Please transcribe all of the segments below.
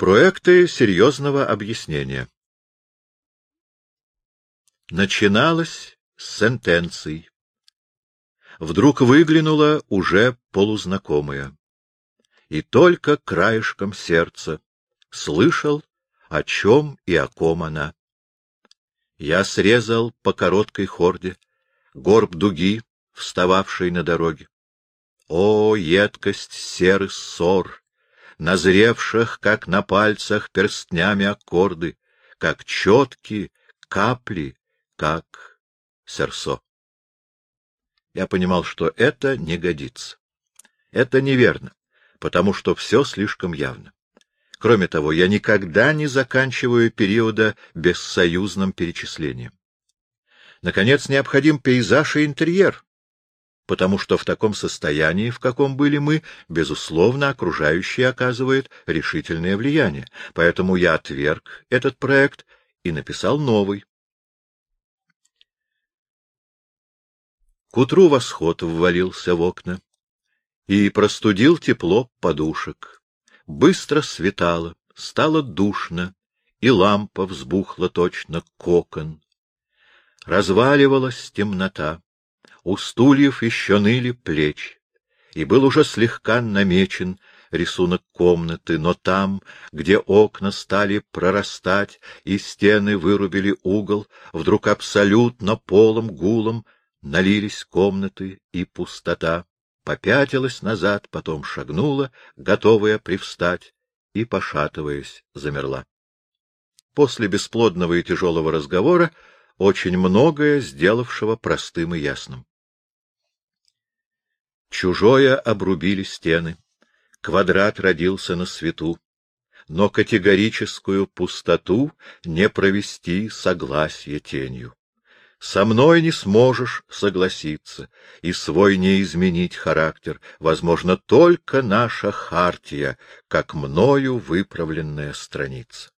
Проекты серьезного объяснения. Начиналось с сентенций. Вдруг выглянула уже полузнакомая. И только краешком сердца слышал, о чем и о ком она. Я срезал по короткой хорде горб дуги, встававшей на дороге. О, едкость серый ссор, назревших, как на пальцах, перстнями аккорды, как четкие капли, как серсо. Я понимал, что это не годится. Это неверно, потому что все слишком явно. Кроме того, я никогда не заканчиваю периода бессоюзным перечислением. Наконец, необходим пейзаж и интерьер, потому что в таком состоянии, в каком были мы, безусловно, окружающие оказывает решительное влияние. Поэтому я отверг этот проект и написал новый. К утру восход ввалился в окна и простудил тепло подушек. Быстро светало, стало душно, и лампа взбухла точно кокон. Разваливалась темнота, у стульев еще ныли плечи, и был уже слегка намечен рисунок комнаты, но там, где окна стали прорастать и стены вырубили угол, вдруг абсолютно полым гулом налились комнаты и пустота, попятилась назад, потом шагнула, готовая привстать, и, пошатываясь, замерла. После бесплодного и тяжелого разговора очень многое сделавшего простым и ясным. Чужое обрубили стены, квадрат родился на свету, но категорическую пустоту не провести согласие тенью. Со мной не сможешь согласиться и свой не изменить характер, возможно, только наша хартия, как мною выправленная страница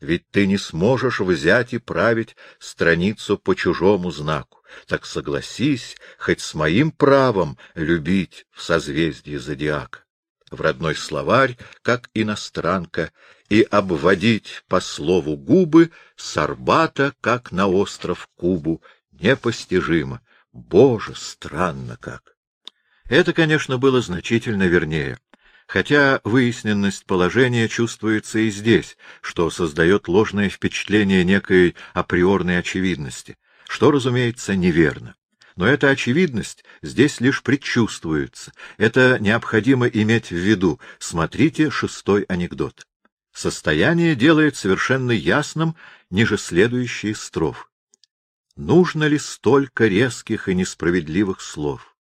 ведь ты не сможешь взять и править страницу по чужому знаку. Так согласись хоть с моим правом любить в созвездии зодиака. В родной словарь, как иностранка, и обводить по слову губы с Арбата, как на остров Кубу, непостижимо. Боже, странно как! Это, конечно, было значительно вернее хотя выясненность положения чувствуется и здесь, что создает ложное впечатление некой априорной очевидности, что, разумеется, неверно. Но эта очевидность здесь лишь предчувствуется. Это необходимо иметь в виду. Смотрите шестой анекдот. Состояние делает совершенно ясным ниже следующие строф. Нужно ли столько резких и несправедливых слов?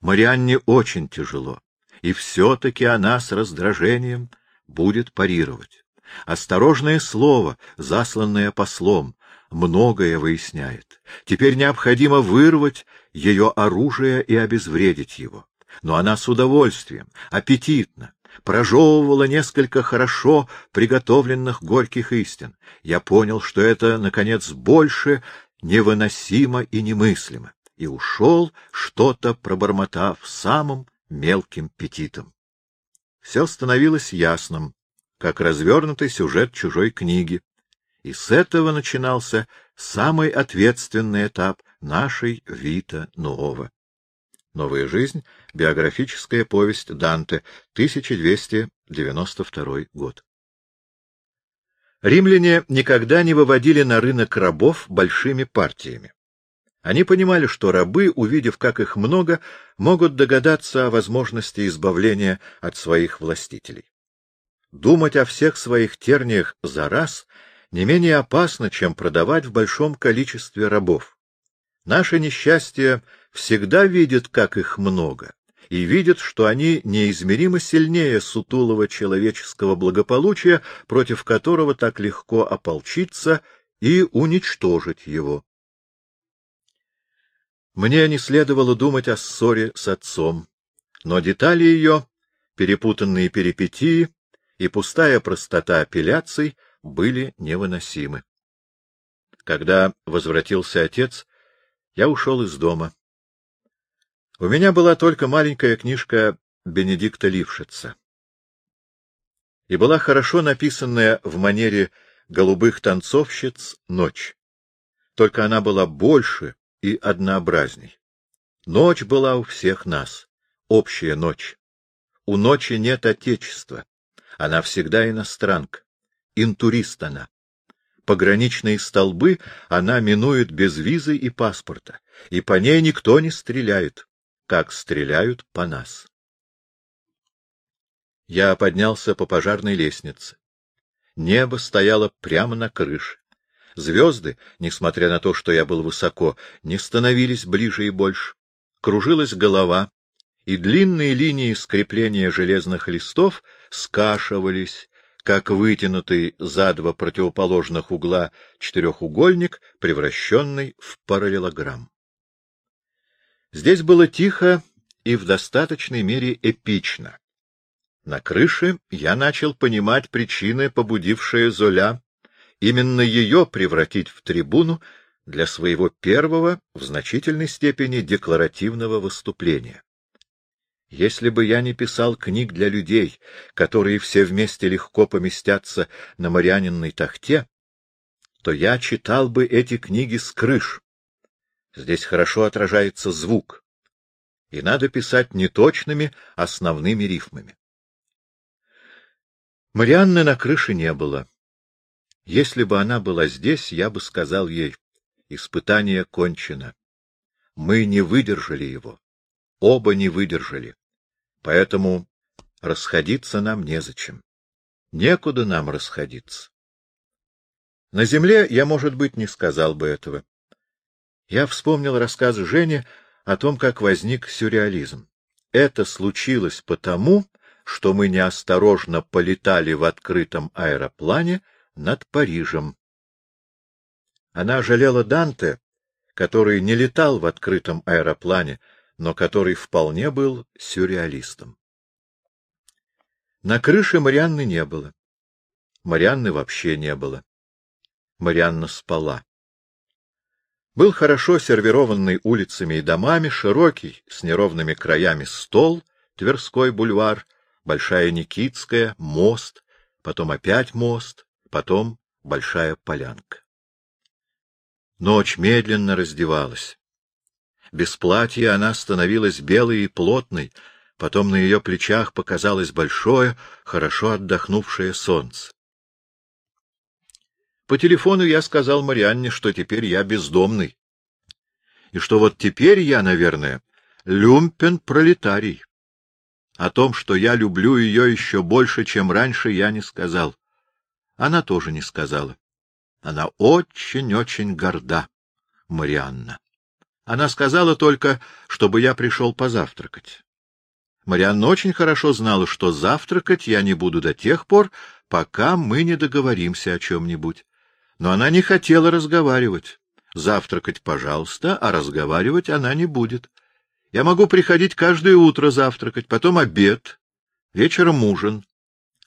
Марианне очень тяжело и все-таки она с раздражением будет парировать. Осторожное слово, засланное послом, многое выясняет. Теперь необходимо вырвать ее оружие и обезвредить его. Но она с удовольствием, аппетитно, прожевывала несколько хорошо приготовленных горьких истин. Я понял, что это, наконец, больше невыносимо и немыслимо, и ушел, что-то пробормотав самым мелким петитом. Все становилось ясным, как развернутый сюжет чужой книги, и с этого начинался самый ответственный этап нашей Вита Нуова. Новая жизнь. Биографическая повесть Данте. 1292 год. Римляне никогда не выводили на рынок рабов большими партиями. Они понимали, что рабы, увидев, как их много, могут догадаться о возможности избавления от своих властителей. Думать о всех своих терниях за раз не менее опасно, чем продавать в большом количестве рабов. Наше несчастье всегда видит, как их много, и видит, что они неизмеримо сильнее сутулого человеческого благополучия, против которого так легко ополчиться и уничтожить его. Мне не следовало думать о ссоре с отцом, но детали ее, перепутанные перипетии и пустая простота апелляций были невыносимы. Когда возвратился отец, я ушел из дома. У меня была только маленькая книжка Бенедикта Лившица. И была хорошо написанная в манере голубых танцовщиц «Ночь». Только она была больше и однообразней. Ночь была у всех нас, общая ночь. У ночи нет отечества, она всегда иностранка, интурист она. Пограничные столбы она минует без визы и паспорта, и по ней никто не стреляет, как стреляют по нас. Я поднялся по пожарной лестнице. Небо стояло прямо на крыше. Звезды, несмотря на то, что я был высоко, не становились ближе и больше. Кружилась голова, и длинные линии скрепления железных листов скашивались, как вытянутый за два противоположных угла четырехугольник, превращенный в параллелограмм. Здесь было тихо и в достаточной мере эпично. На крыше я начал понимать причины, побудившие Золя именно ее превратить в трибуну для своего первого, в значительной степени декларативного выступления. Если бы я не писал книг для людей, которые все вместе легко поместятся на Марианинной тахте, то я читал бы эти книги с крыш. Здесь хорошо отражается звук, и надо писать неточными основными рифмами. Марианны на крыше не было. Если бы она была здесь, я бы сказал ей, испытание кончено. Мы не выдержали его. Оба не выдержали. Поэтому расходиться нам незачем. Некуда нам расходиться. На земле я, может быть, не сказал бы этого. Я вспомнил рассказ Жени о том, как возник сюрреализм. Это случилось потому, что мы неосторожно полетали в открытом аэроплане над Парижем. Она жалела Данте, который не летал в открытом аэроплане, но который вполне был сюрреалистом. На крыше Марианны не было. Марианны вообще не было. Марианна спала. Был хорошо сервированный улицами и домами, широкий, с неровными краями стол, Тверской бульвар, Большая Никитская, мост, потом опять мост, потом Большая Полянка. Ночь медленно раздевалась. Без платья она становилась белой и плотной, потом на ее плечах показалось большое, хорошо отдохнувшее солнце. По телефону я сказал Марианне, что теперь я бездомный, и что вот теперь я, наверное, люмпен-пролетарий. О том, что я люблю ее еще больше, чем раньше, я не сказал. Она тоже не сказала. Она очень-очень горда, Марианна. Она сказала только, чтобы я пришел позавтракать. Марианна очень хорошо знала, что завтракать я не буду до тех пор, пока мы не договоримся о чем-нибудь. Но она не хотела разговаривать. Завтракать, пожалуйста, а разговаривать она не будет. Я могу приходить каждое утро завтракать, потом обед, вечером ужин.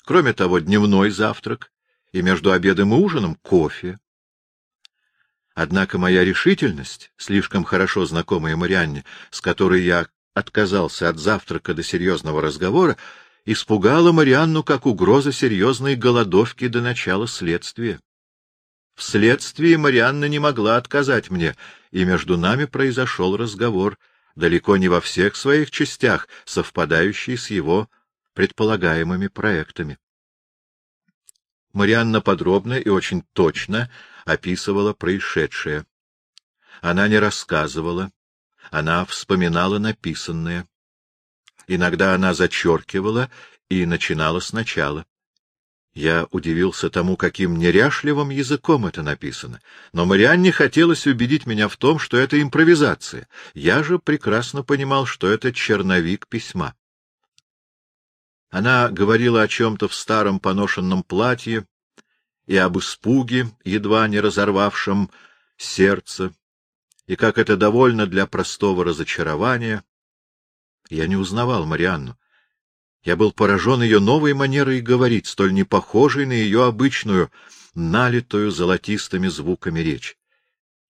Кроме того, дневной завтрак, и между обедом и ужином кофе. Однако моя решительность, слишком хорошо знакомая Марианне, с которой я отказался от завтрака до серьезного разговора, испугала Марианну как угроза серьезной голодовки до начала следствия. Вследствие Марианна не могла отказать мне, и между нами произошел разговор — далеко не во всех своих частях совпадающий с его предполагаемыми проектами. Марианна подробно и очень точно описывала происшедшее. Она не рассказывала, она вспоминала написанное. Иногда она зачеркивала и начинала сначала. Я удивился тому, каким неряшливым языком это написано. Но Марианне хотелось убедить меня в том, что это импровизация. Я же прекрасно понимал, что это черновик письма. Она говорила о чем-то в старом поношенном платье и об испуге, едва не разорвавшем сердце, и как это довольно для простого разочарования. Я не узнавал Марианну. Я был поражен ее новой манерой говорить, столь не похожей на ее обычную, налитую золотистыми звуками речь.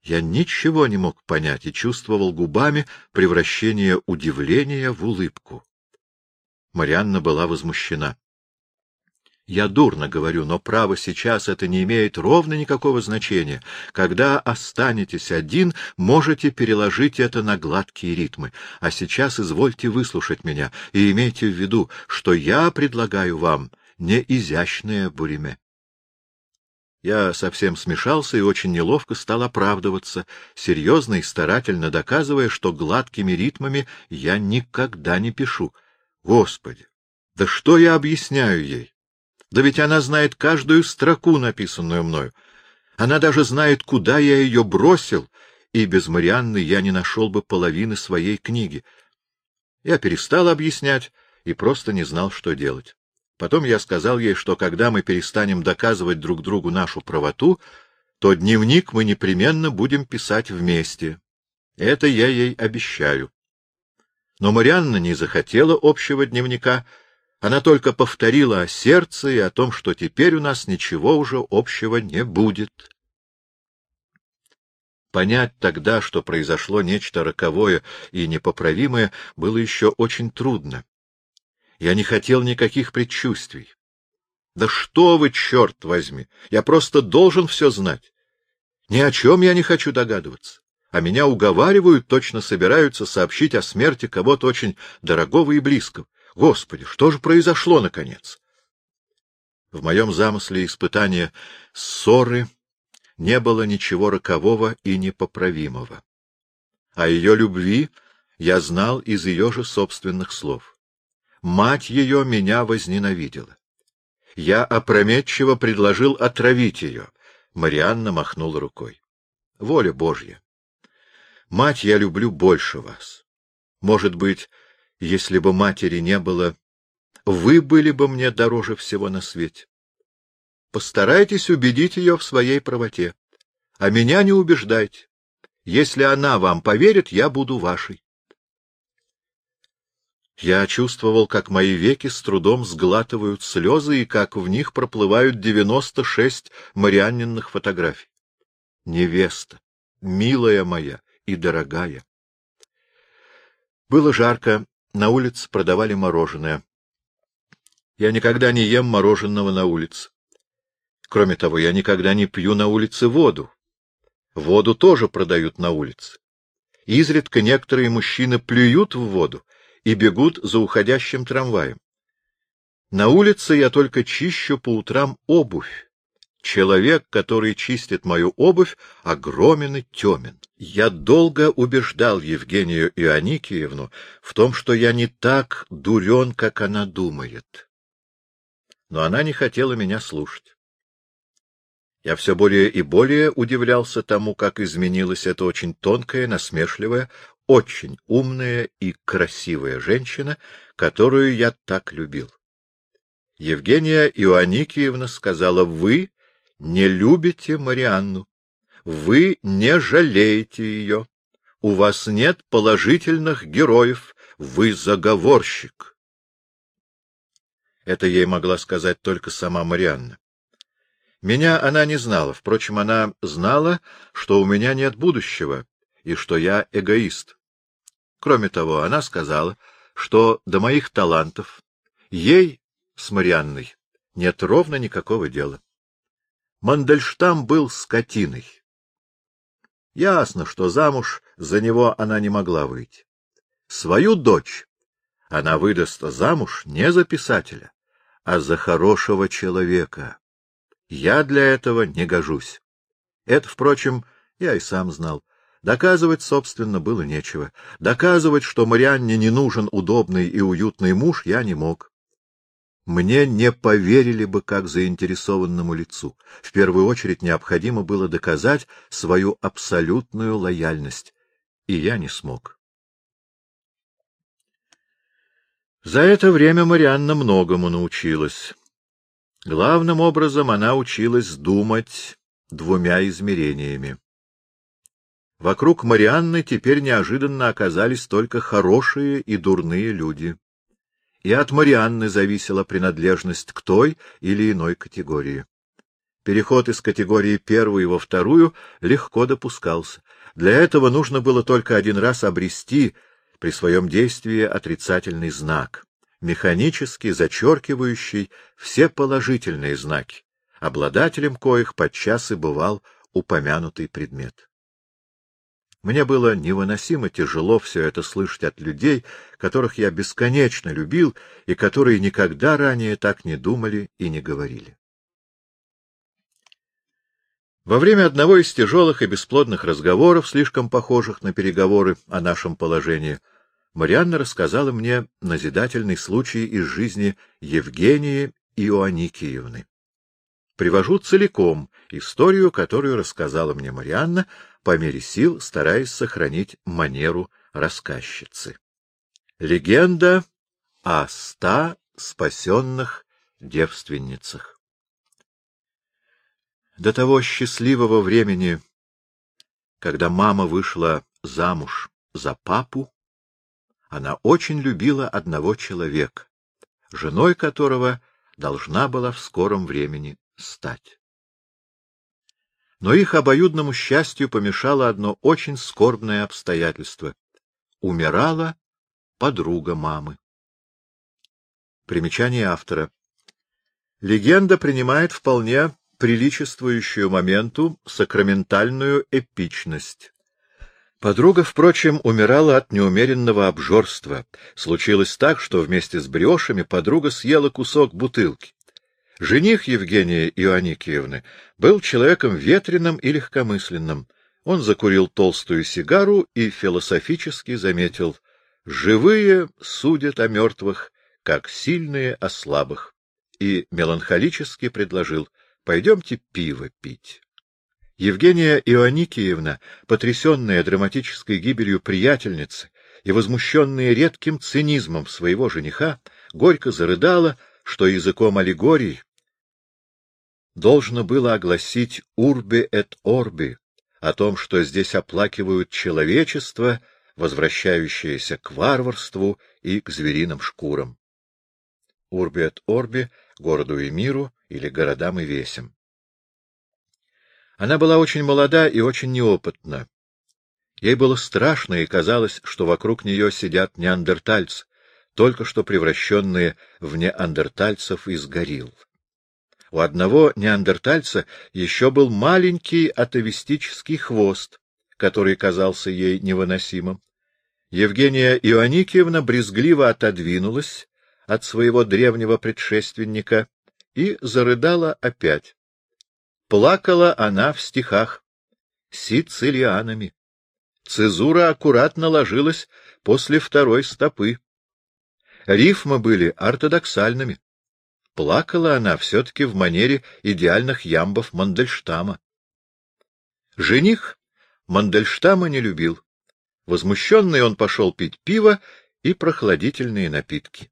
Я ничего не мог понять и чувствовал губами превращение удивления в улыбку. Марианна была возмущена. Я дурно говорю, но право сейчас это не имеет ровно никакого значения. Когда останетесь один, можете переложить это на гладкие ритмы. А сейчас извольте выслушать меня и имейте в виду, что я предлагаю вам не изящное буриме. Я совсем смешался и очень неловко стал оправдываться, серьезно и старательно доказывая, что гладкими ритмами я никогда не пишу. Господи, да что я объясняю ей? Да ведь она знает каждую строку, написанную мною. Она даже знает, куда я ее бросил, и без Марианны я не нашел бы половины своей книги. Я перестал объяснять и просто не знал, что делать. Потом я сказал ей, что когда мы перестанем доказывать друг другу нашу правоту, то дневник мы непременно будем писать вместе. Это я ей обещаю. Но Марианна не захотела общего дневника, она только повторила о сердце и о том, что теперь у нас ничего уже общего не будет. Понять тогда, что произошло нечто роковое и непоправимое, было еще очень трудно. Я не хотел никаких предчувствий. Да что вы, черт возьми! Я просто должен все знать. Ни о чем я не хочу догадываться. А меня уговаривают, точно собираются сообщить о смерти кого-то очень дорогого и близкого. Господи, что же произошло, наконец? В моем замысле испытания ссоры не было ничего рокового и непоправимого. А ее любви я знал из ее же собственных слов. Мать ее меня возненавидела. Я опрометчиво предложил отравить ее. Марианна махнула рукой. Воля Божья. Мать я люблю больше вас. Может быть, если бы матери не было, вы были бы мне дороже всего на свете. Постарайтесь убедить ее в своей правоте, а меня не убеждайте. Если она вам поверит, я буду вашей. Я чувствовал, как мои веки с трудом сглатывают слезы и как в них проплывают девяносто шесть Марианнинных фотографий. Невеста, милая моя и дорогая. Было жарко, на улице продавали мороженое. Я никогда не ем мороженого на улице. Кроме того, я никогда не пью на улице воду. Воду тоже продают на улице. Изредка некоторые мужчины плюют в воду и бегут за уходящим трамваем. На улице я только чищу по утрам обувь. Человек, который чистит мою обувь, огромен и темен. Я долго убеждал Евгению Ионикиевну в том, что я не так дурен, как она думает. Но она не хотела меня слушать. Я все более и более удивлялся тому, как изменилась эта очень тонкая, насмешливая, очень умная и красивая женщина, которую я так любил. Евгения Ионикиевна сказала, вы не любите Марианну. Вы не жалеете ее. У вас нет положительных героев. Вы заговорщик. Это ей могла сказать только сама Марианна. Меня она не знала, впрочем, она знала, что у меня нет будущего и что я эгоист. Кроме того, она сказала, что до моих талантов ей с Марианной нет ровно никакого дела. Мандельштам был скотиной. Ясно, что замуж за него она не могла выйти. Свою дочь она выдаст замуж не за писателя, а за хорошего человека. Я для этого не гожусь. Это, впрочем, я и сам знал. Доказывать, собственно, было нечего. Доказывать, что Марианне не нужен удобный и уютный муж, я не мог мне не поверили бы как заинтересованному лицу. В первую очередь необходимо было доказать свою абсолютную лояльность, и я не смог. За это время Марианна многому научилась. Главным образом она училась думать двумя измерениями. Вокруг Марианны теперь неожиданно оказались только хорошие и дурные люди и от Марианны зависела принадлежность к той или иной категории. Переход из категории первой во вторую легко допускался. Для этого нужно было только один раз обрести при своем действии отрицательный знак. механически зачеркивающий все положительные знаки, обладателем коих подчас и бывал упомянутый предмет. Мне было невыносимо тяжело все это слышать от людей, которых я бесконечно любил и которые никогда ранее так не думали и не говорили. Во время одного из тяжелых и бесплодных разговоров, слишком похожих на переговоры о нашем положении, Марианна рассказала мне назидательный случай из жизни Евгении Иоанникиевны. Привожу целиком историю, которую рассказала мне Марианна, по мере сил стараясь сохранить манеру рассказчицы. Легенда о ста спасенных девственницах. До того счастливого времени, когда мама вышла замуж за папу, она очень любила одного человека, женой которого должна была в скором времени стать. Но их обоюдному счастью помешало одно очень скорбное обстоятельство. Умирала подруга мамы. Примечание автора. Легенда принимает вполне приличествующую моменту сакраментальную эпичность. Подруга, впрочем, умирала от неумеренного обжорства. Случилось так, что вместе с брешами подруга съела кусок бутылки. Жених Евгения Ионикиевны был человеком ветреным и легкомысленным. Он закурил толстую сигару и философически заметил «Живые судят о мертвых, как сильные о слабых», и меланхолически предложил Пойдемте пиво пить. Евгения Ионикиевна, потрясенная драматической гибелью приятельницы и возмущенная редким цинизмом своего жениха, горько зарыдала, что языком аллегорий должно было огласить «урби эт орби» о том, что здесь оплакивают человечество, возвращающееся к варварству и к звериным шкурам. «Урби эт орби» — городу и миру, или городам и весям. Она была очень молода и очень неопытна. Ей было страшно, и казалось, что вокруг нее сидят неандертальцы, только что превращенные в неандертальцев из горилл. У одного неандертальца еще был маленький атовистический хвост, который казался ей невыносимым. Евгения Ионикиевна брезгливо отодвинулась от своего древнего предшественника и зарыдала опять. Плакала она в стихах сицилианами. Цезура аккуратно ложилась после второй стопы. Рифмы были ортодоксальными. Плакала она все-таки в манере идеальных ямбов Мандельштама. Жених Мандельштама не любил. Возмущенный он пошел пить пиво и прохладительные напитки.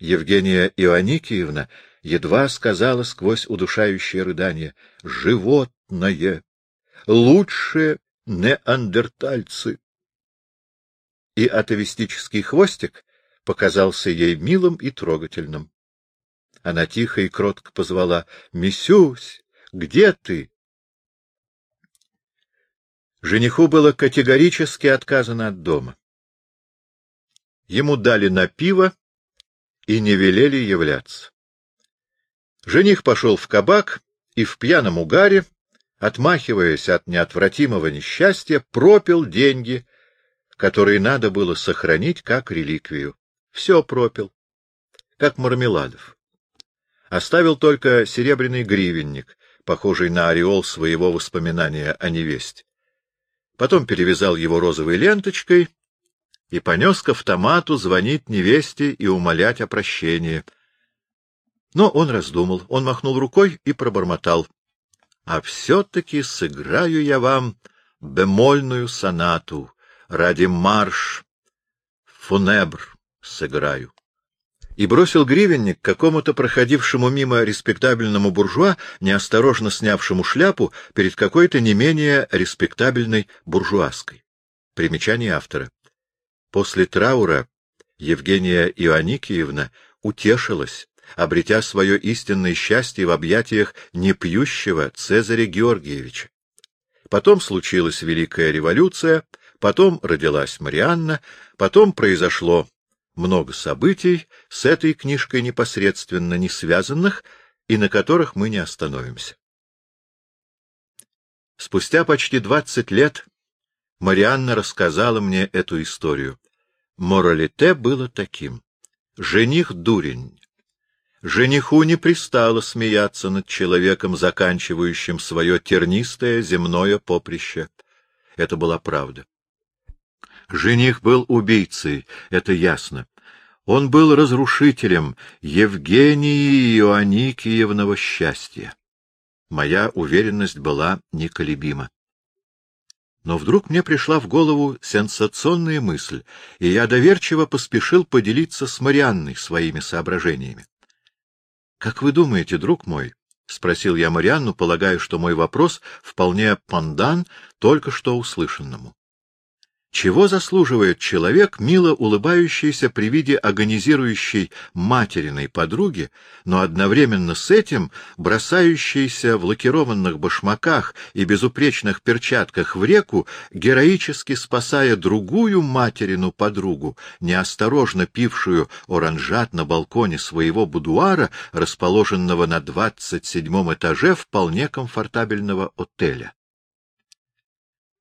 Евгения Ионикиевна едва сказала сквозь удушающее рыдание «Животное! Лучше неандертальцы!» И атовистический хвостик показался ей милым и трогательным. Она тихо и кротко позвала «Мисюсь, где ты?» Жениху было категорически отказано от дома. Ему дали на пиво и не велели являться. Жених пошел в кабак и в пьяном угаре, отмахиваясь от неотвратимого несчастья, пропил деньги, которые надо было сохранить как реликвию. Все пропил, как Мармеладов. Оставил только серебряный гривенник, похожий на ореол своего воспоминания о невесте. Потом перевязал его розовой ленточкой и понес к автомату звонить невесте и умолять о прощении — но он раздумал, он махнул рукой и пробормотал. — А все-таки сыграю я вам бемольную сонату, ради марш фунебр сыграю. И бросил гривенник какому-то проходившему мимо респектабельному буржуа, неосторожно снявшему шляпу перед какой-то не менее респектабельной буржуазской. Примечание автора. После траура Евгения Ионикиевна утешилась, обретя свое истинное счастье в объятиях непьющего Цезаря Георгиевича. Потом случилась Великая революция, потом родилась Марианна, потом произошло много событий с этой книжкой непосредственно не связанных и на которых мы не остановимся. Спустя почти двадцать лет Марианна рассказала мне эту историю. Моралите было таким. Жених дурень. Жениху не пристало смеяться над человеком, заканчивающим свое тернистое земное поприще. Это была правда. Жених был убийцей, это ясно. Он был разрушителем Евгении Иоанникиевного счастья. Моя уверенность была неколебима. Но вдруг мне пришла в голову сенсационная мысль, и я доверчиво поспешил поделиться с Марианной своими соображениями. — Как вы думаете, друг мой? — спросил я Марианну, полагая, что мой вопрос вполне пандан только что услышанному. Чего заслуживает человек, мило улыбающийся при виде агонизирующей материной подруги, но одновременно с этим бросающийся в лакированных башмаках и безупречных перчатках в реку, героически спасая другую материну подругу, неосторожно пившую оранжат на балконе своего будуара, расположенного на двадцать седьмом этаже вполне комфортабельного отеля?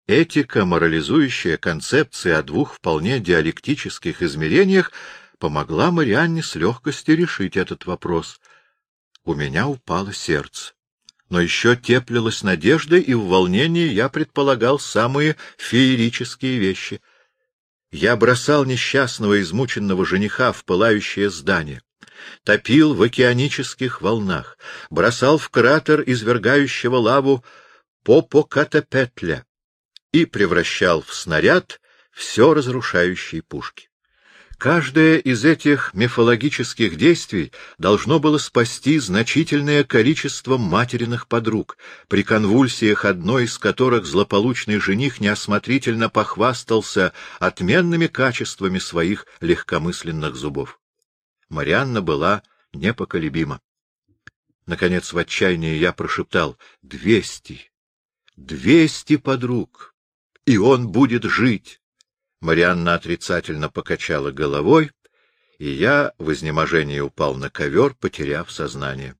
Этика, морализующая концепция о двух вполне диалектических измерениях, помогла Марианне с легкостью решить этот вопрос. У меня упало сердце. Но еще теплилась надежда, и в волнении я предполагал самые феерические вещи. Я бросал несчастного измученного жениха в пылающее здание, топил в океанических волнах, бросал в кратер извергающего лаву Попокатапетля, и превращал в снаряд все разрушающие пушки. Каждое из этих мифологических действий должно было спасти значительное количество материных подруг, при конвульсиях одной из которых злополучный жених неосмотрительно похвастался отменными качествами своих легкомысленных зубов. Марианна была непоколебима. Наконец, в отчаянии я прошептал «Двести! Двести подруг! И он будет жить. Марианна отрицательно покачала головой, и я в изнеможении упал на ковер, потеряв сознание.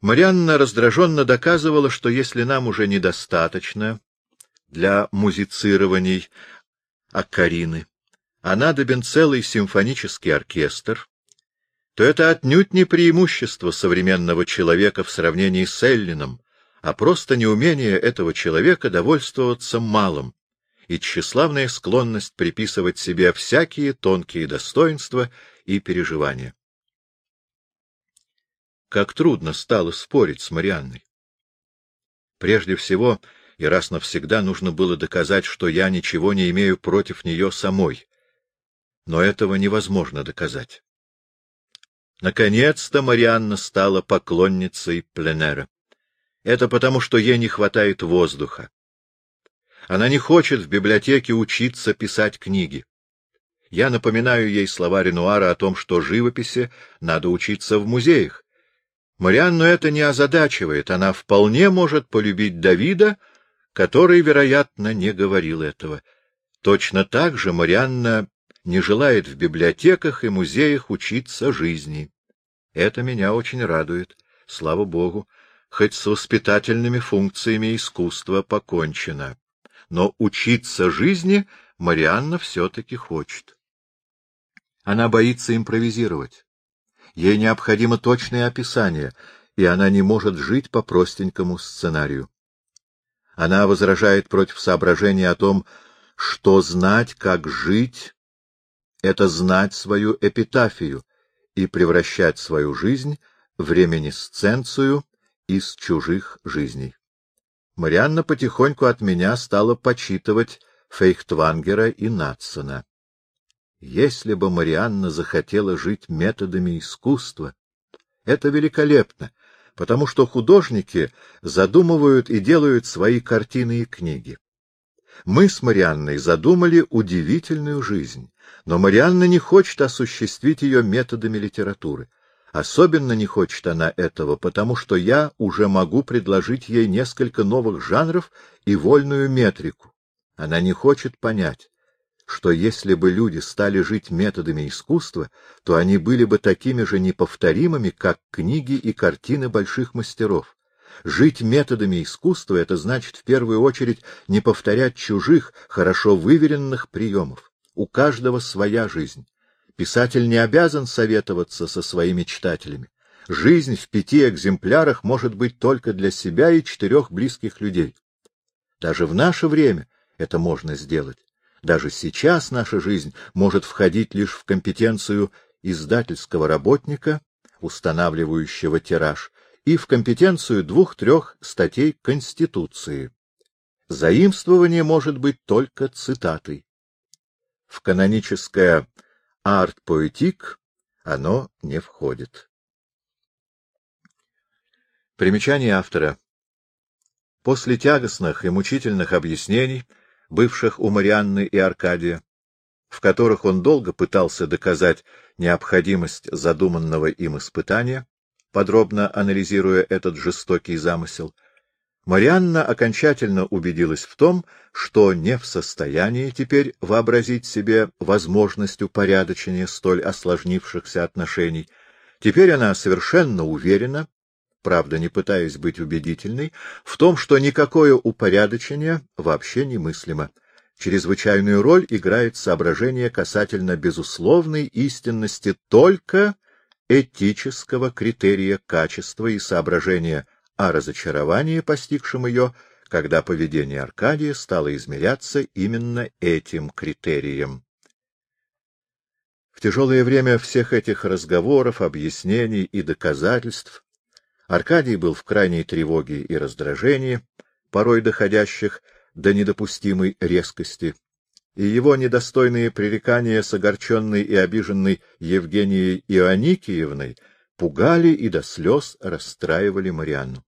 Марианна раздраженно доказывала, что если нам уже недостаточно для музицирований Аккарины, а надобен целый симфонический оркестр, то это отнюдь не преимущество современного человека в сравнении с Эллином, а просто неумение этого человека довольствоваться малым и тщеславная склонность приписывать себе всякие тонкие достоинства и переживания. Как трудно стало спорить с Марианной. Прежде всего, и раз навсегда нужно было доказать, что я ничего не имею против нее самой. Но этого невозможно доказать. Наконец-то Марианна стала поклонницей пленера. Это потому, что ей не хватает воздуха. Она не хочет в библиотеке учиться писать книги. Я напоминаю ей слова Ренуара о том, что живописи надо учиться в музеях. Марианну это не озадачивает, она вполне может полюбить Давида, который, вероятно, не говорил этого. Точно так же Марианна не желает в библиотеках и музеях учиться жизни. Это меня очень радует, слава Богу хоть с воспитательными функциями искусства покончено. Но учиться жизни Марианна все-таки хочет. Она боится импровизировать. Ей необходимо точное описание, и она не может жить по простенькому сценарию. Она возражает против соображения о том, что знать, как жить, — это знать свою эпитафию и превращать свою жизнь в реминисценцию из чужих жизней. Марианна потихоньку от меня стала почитывать Фейхтвангера и Натсона. Если бы Марианна захотела жить методами искусства, это великолепно, потому что художники задумывают и делают свои картины и книги. Мы с Марианной задумали удивительную жизнь, но Марианна не хочет осуществить ее методами литературы. Особенно не хочет она этого, потому что я уже могу предложить ей несколько новых жанров и вольную метрику. Она не хочет понять, что если бы люди стали жить методами искусства, то они были бы такими же неповторимыми, как книги и картины больших мастеров. Жить методами искусства — это значит в первую очередь не повторять чужих, хорошо выверенных приемов. У каждого своя жизнь. Писатель не обязан советоваться со своими читателями. Жизнь в пяти экземплярах может быть только для себя и четырех близких людей. Даже в наше время это можно сделать. Даже сейчас наша жизнь может входить лишь в компетенцию издательского работника, устанавливающего тираж, и в компетенцию двух-трех статей Конституции. Заимствование может быть только цитатой. В каноническое арт-поэтик оно не входит. Примечание автора. После тягостных и мучительных объяснений бывших у Марианны и Аркадия, в которых он долго пытался доказать необходимость задуманного им испытания, подробно анализируя этот жестокий замысел, Марианна окончательно убедилась в том, что не в состоянии теперь вообразить себе возможность упорядочения столь осложнившихся отношений. Теперь она совершенно уверена, правда, не пытаясь быть убедительной, в том, что никакое упорядочение вообще немыслимо. Чрезвычайную роль играет соображение касательно безусловной истинности только этического критерия качества и соображения о разочаровании, постигшем ее, когда поведение Аркадия стало измеряться именно этим критерием. В тяжелое время всех этих разговоров, объяснений и доказательств Аркадий был в крайней тревоге и раздражении, порой доходящих до недопустимой резкости, и его недостойные пререкания с огорченной и обиженной Евгенией Ионикиевной пугали и до слез расстраивали Марианну.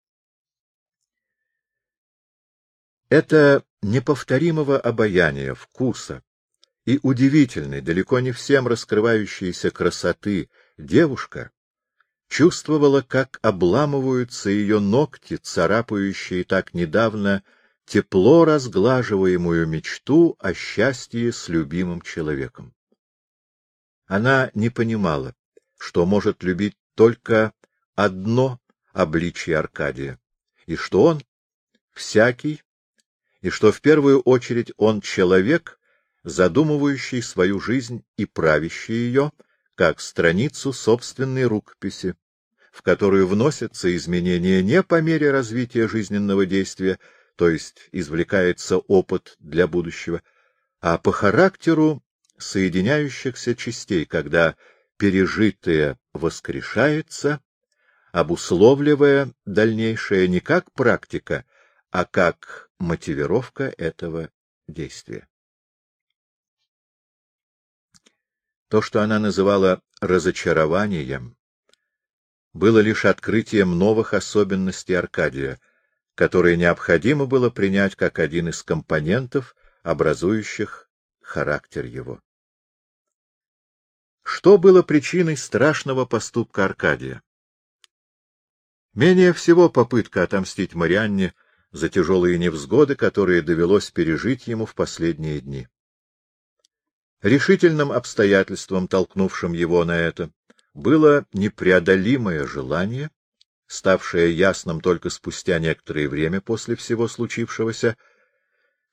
Это неповторимого обаяния, вкуса и удивительной, далеко не всем раскрывающейся красоты девушка чувствовала, как обламываются ее ногти, царапающие так недавно тепло разглаживаемую мечту о счастье с любимым человеком. Она не понимала, что может любить только одно обличие Аркадия, и что он? Всякий, и что в первую очередь он человек, задумывающий свою жизнь и правящий ее, как страницу собственной рукописи, в которую вносятся изменения не по мере развития жизненного действия, то есть извлекается опыт для будущего, а по характеру соединяющихся частей, когда пережитое воскрешается, обусловливая дальнейшее не как практика, а как мотивировка этого действия. То, что она называла разочарованием, было лишь открытием новых особенностей Аркадия, которые необходимо было принять как один из компонентов, образующих характер его. Что было причиной страшного поступка Аркадия? Менее всего попытка отомстить Марианне за тяжелые невзгоды, которые довелось пережить ему в последние дни. Решительным обстоятельством, толкнувшим его на это, было непреодолимое желание, ставшее ясным только спустя некоторое время после всего случившегося,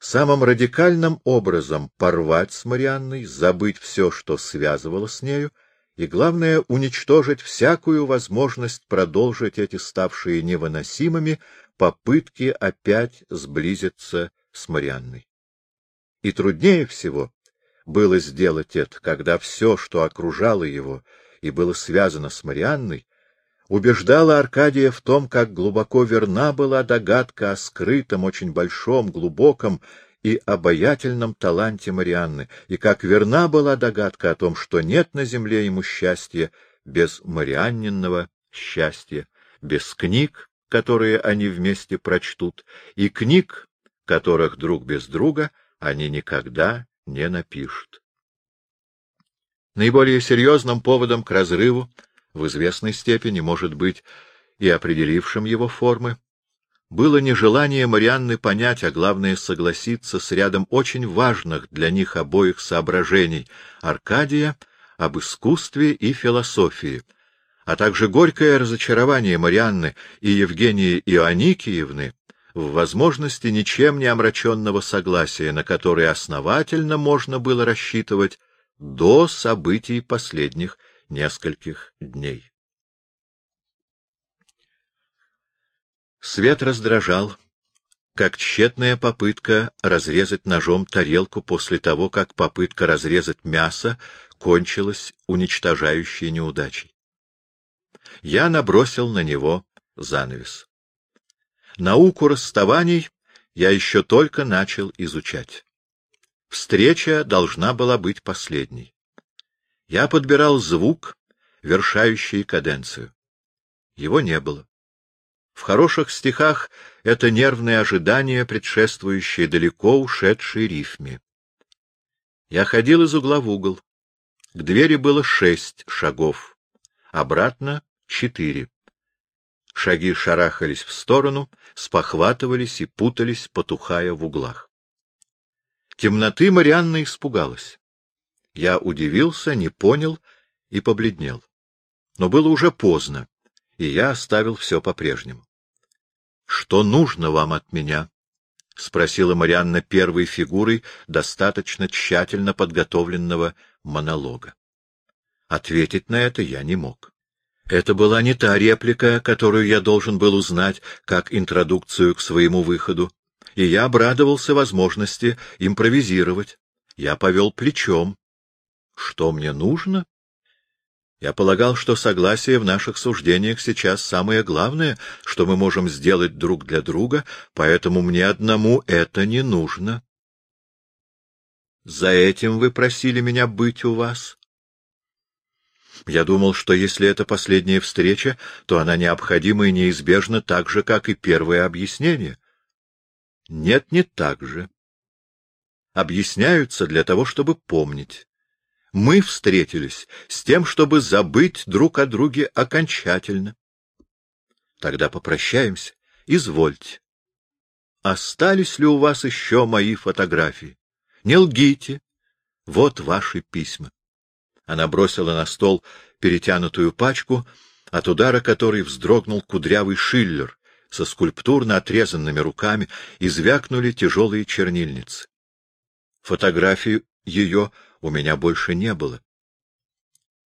самым радикальным образом порвать с Марианной, забыть все, что связывало с нею, и, главное, уничтожить всякую возможность продолжить эти ставшие невыносимыми попытки опять сблизиться с Марианной. И труднее всего было сделать это, когда все, что окружало его и было связано с Марианной, убеждало Аркадия в том, как глубоко верна была догадка о скрытом, очень большом, глубоком и обаятельном таланте Марианны, и как верна была догадка о том, что нет на земле ему счастья без Марианнинного счастья, без книг, которые они вместе прочтут, и книг, которых друг без друга они никогда не напишут. Наиболее серьезным поводом к разрыву в известной степени может быть и определившим его формы было нежелание Марианны понять, а главное согласиться с рядом очень важных для них обоих соображений Аркадия об искусстве и философии, а также горькое разочарование Марианны и Евгении Ионикиевны в возможности ничем не омраченного согласия, на которое основательно можно было рассчитывать до событий последних нескольких дней. Свет раздражал, как тщетная попытка разрезать ножом тарелку после того, как попытка разрезать мясо кончилась уничтожающей неудачей. Я набросил на него занавес. Науку расставаний я еще только начал изучать. Встреча должна была быть последней. Я подбирал звук, вершающий каденцию. Его не было. В хороших стихах это нервное ожидание, предшествующее далеко ушедшей рифме. Я ходил из угла в угол. К двери было шесть шагов, обратно — четыре. Шаги шарахались в сторону, спохватывались и путались, потухая в углах. Темноты Марианна испугалась. Я удивился, не понял и побледнел. Но было уже поздно и я оставил все по-прежнему. — Что нужно вам от меня? — спросила Марианна первой фигурой достаточно тщательно подготовленного монолога. Ответить на это я не мог. Это была не та реплика, которую я должен был узнать как интродукцию к своему выходу, и я обрадовался возможности импровизировать. Я повел плечом. Что мне нужно? Я полагал, что согласие в наших суждениях сейчас самое главное, что мы можем сделать друг для друга, поэтому мне одному это не нужно. За этим вы просили меня быть у вас? Я думал, что если это последняя встреча, то она необходима и неизбежна так же, как и первое объяснение. Нет, не так же. Объясняются для того, чтобы помнить. Мы встретились с тем, чтобы забыть друг о друге окончательно. Тогда попрощаемся. Извольте. Остались ли у вас еще мои фотографии? Не лгите. Вот ваши письма. Она бросила на стол перетянутую пачку, от удара которой вздрогнул кудрявый шиллер со скульптурно отрезанными руками, и звякнули тяжелые чернильницы. Фотографии ее у меня больше не было.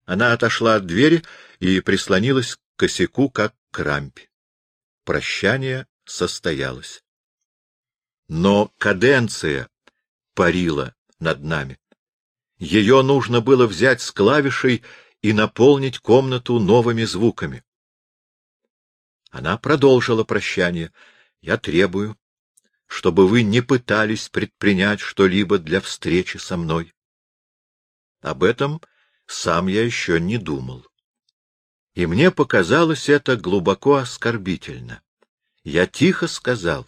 Она отошла от двери и прислонилась к косяку, как к рампе. Прощание состоялось. Но каденция парила над нами. Ее нужно было взять с клавишей и наполнить комнату новыми звуками. Она продолжила прощание. Я требую, чтобы вы не пытались предпринять что-либо для встречи со мной. Об этом сам я еще не думал. И мне показалось это глубоко оскорбительно. Я тихо сказал.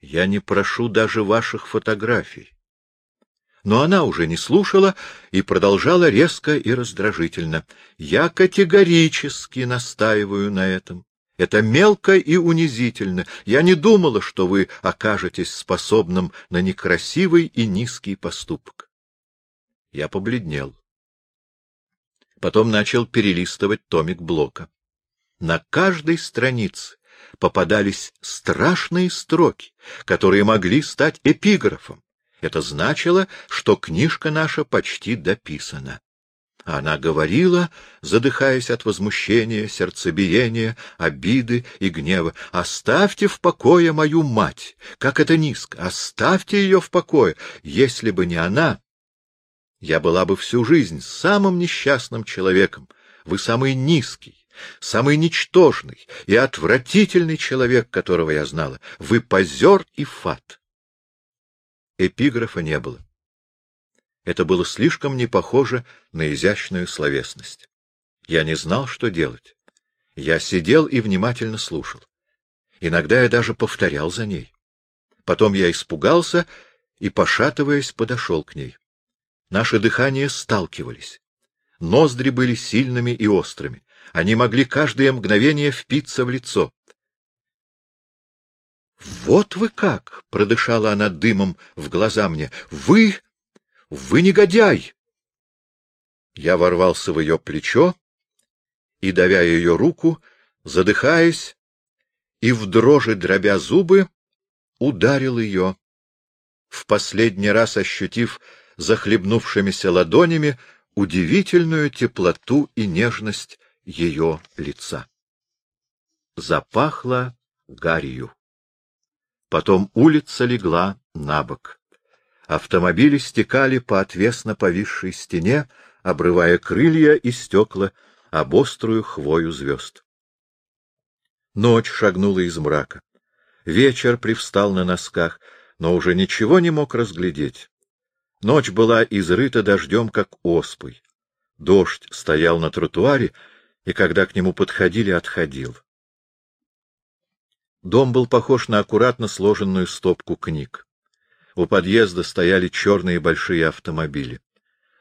Я не прошу даже ваших фотографий. Но она уже не слушала и продолжала резко и раздражительно. Я категорически настаиваю на этом. Это мелко и унизительно. Я не думала, что вы окажетесь способным на некрасивый и низкий поступок. Я побледнел. Потом начал перелистывать томик Блока. На каждой странице попадались страшные строки, которые могли стать эпиграфом. Это значило, что книжка наша почти дописана. Она говорила, задыхаясь от возмущения, сердцебиения, обиды и гнева, «Оставьте в покое мою мать! Как это низко! Оставьте ее в покое! Если бы не она, я была бы всю жизнь самым несчастным человеком. Вы самый низкий, самый ничтожный и отвратительный человек, которого я знала. Вы позер и фат. Эпиграфа не было. Это было слишком не похоже на изящную словесность. Я не знал, что делать. Я сидел и внимательно слушал. Иногда я даже повторял за ней. Потом я испугался и, пошатываясь, подошел к ней. Наши дыхания сталкивались. Ноздри были сильными и острыми. Они могли каждое мгновение впиться в лицо. — Вот вы как! — продышала она дымом в глаза мне. — Вы... вы негодяй! Я ворвался в ее плечо и, давя ее руку, задыхаясь и в дрожи дробя зубы, ударил ее, в последний раз ощутив захлебнувшимися ладонями удивительную теплоту и нежность ее лица. Запахло гарью. Потом улица легла на бок. Автомобили стекали по отвесно повисшей стене, обрывая крылья и стекла об острую хвою звезд. Ночь шагнула из мрака. Вечер привстал на носках, но уже ничего не мог разглядеть. Ночь была изрыта дождем, как оспой. Дождь стоял на тротуаре, и когда к нему подходили, отходил. Дом был похож на аккуратно сложенную стопку книг. У подъезда стояли черные большие автомобили.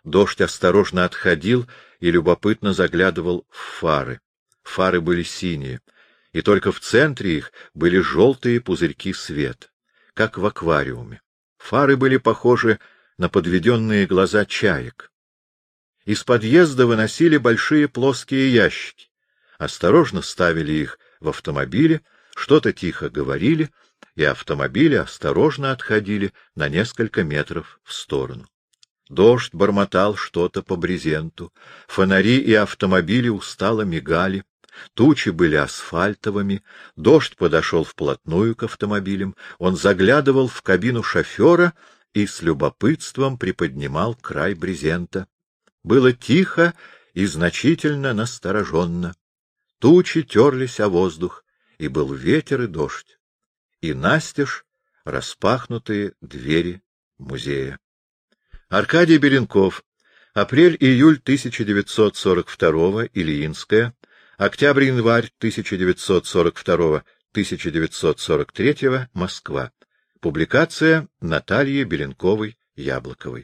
Дождь осторожно отходил и любопытно заглядывал в фары. Фары были синие, и только в центре их были желтые пузырьки света, как в аквариуме. Фары были похожи на подведенные глаза чаек. Из подъезда выносили большие плоские ящики, осторожно ставили их в автомобиле, что-то тихо говорили, и автомобили осторожно отходили на несколько метров в сторону. Дождь бормотал что-то по брезенту, фонари и автомобили устало мигали, тучи были асфальтовыми, дождь подошел вплотную к автомобилям, он заглядывал в кабину шофера и с любопытством приподнимал край брезента. Было тихо и значительно настороженно. Тучи терлись о воздух, и был ветер и дождь, и настежь распахнутые двери музея. Аркадий Беренков. Апрель-июль 1942 Ильинская. Октябрь-январь 1942-1943 Москва. Публикация Натальи Беленковой-Яблоковой.